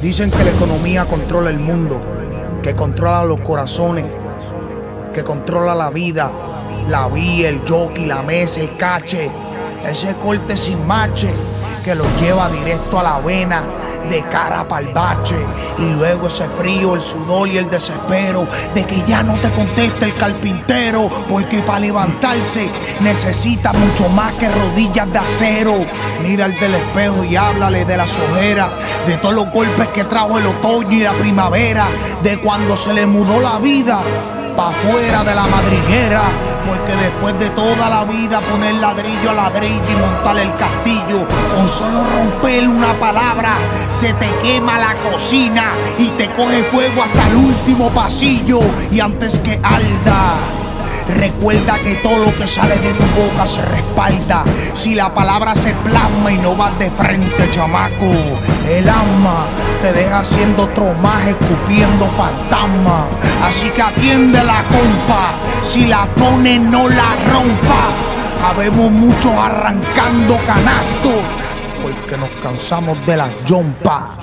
Dicen que la economía controla el mundo, que controla los corazones, que controla la vida, la vía, el jockey, la mesa, el cache, ese corte sin mache que lo lleva directo a la vena de cara para el bache. Y luego ese frío, el sudor y el desespero de que ya no te conteste el carpintero. Porque para levantarse necesita mucho más que rodillas de acero. Mira el del espejo y háblale de las ojeras, de todos los golpes que trajo el otoño y la primavera, de cuando se le mudó la vida pa' fuera de la madriguera. Porque después de toda la vida poner ladrillo a ladrillo y montar el castillo, una palabra, se te quema la cocina y te coge fuego hasta el último pasillo. Y antes que alda. Recuerda que todo lo que sale de tu boca se respalda. Si la palabra se plasma y no vas de frente, chamaco, el alma te deja haciendo más, escupiendo fantasma. Así que atiende la compa, si la pone no la rompa. Habemos muchos arrancando canastos, porque nos cansamos de la jompa.